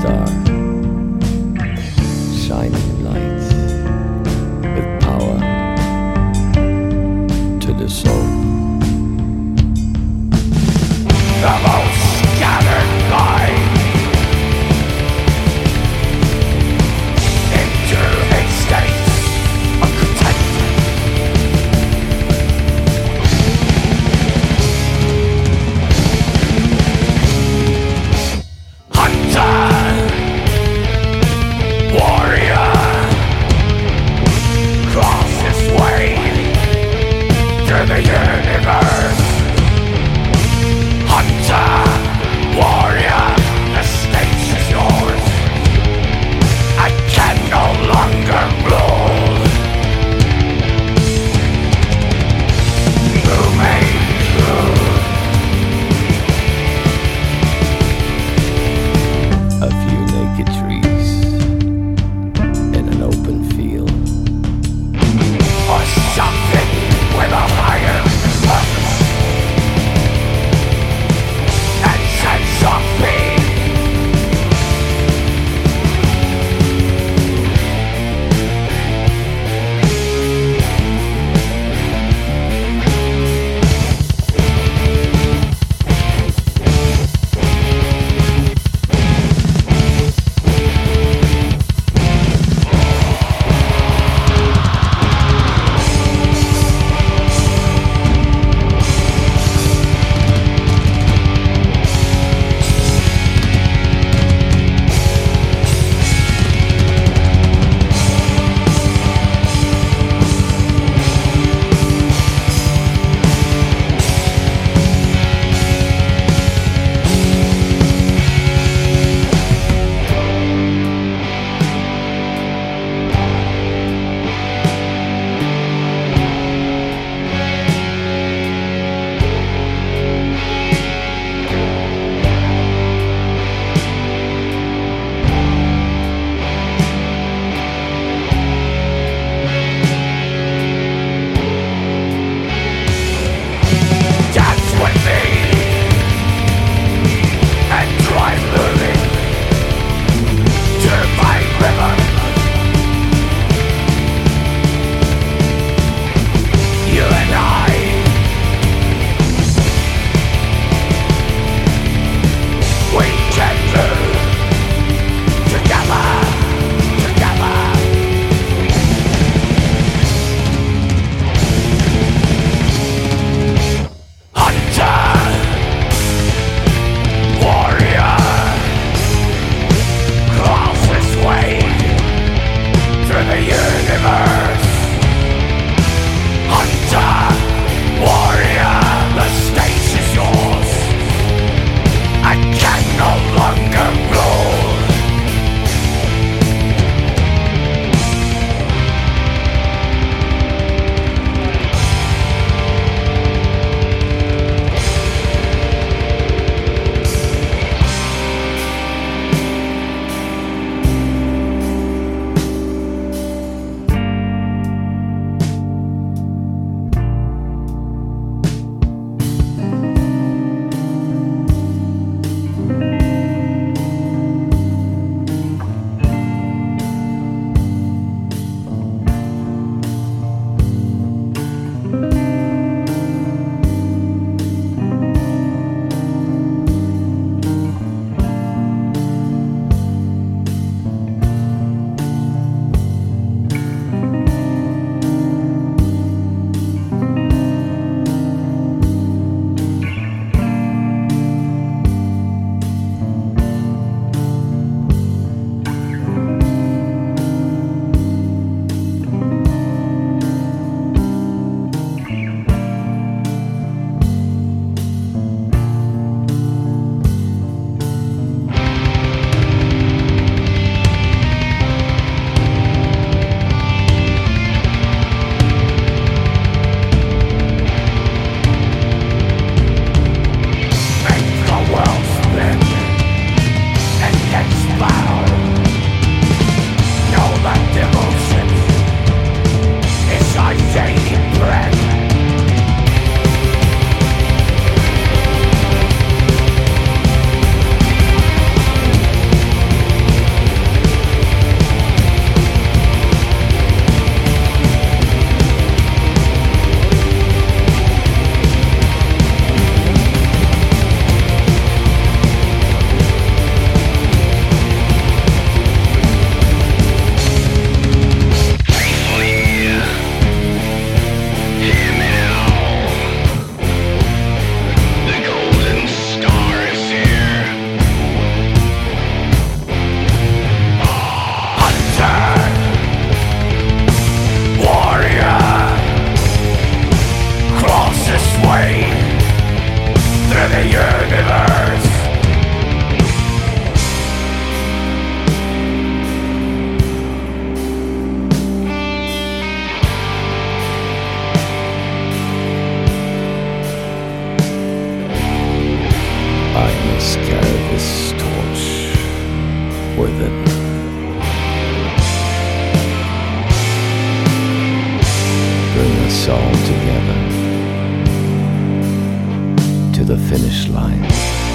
star. carry this torch with it. Bring us all together to the finish line.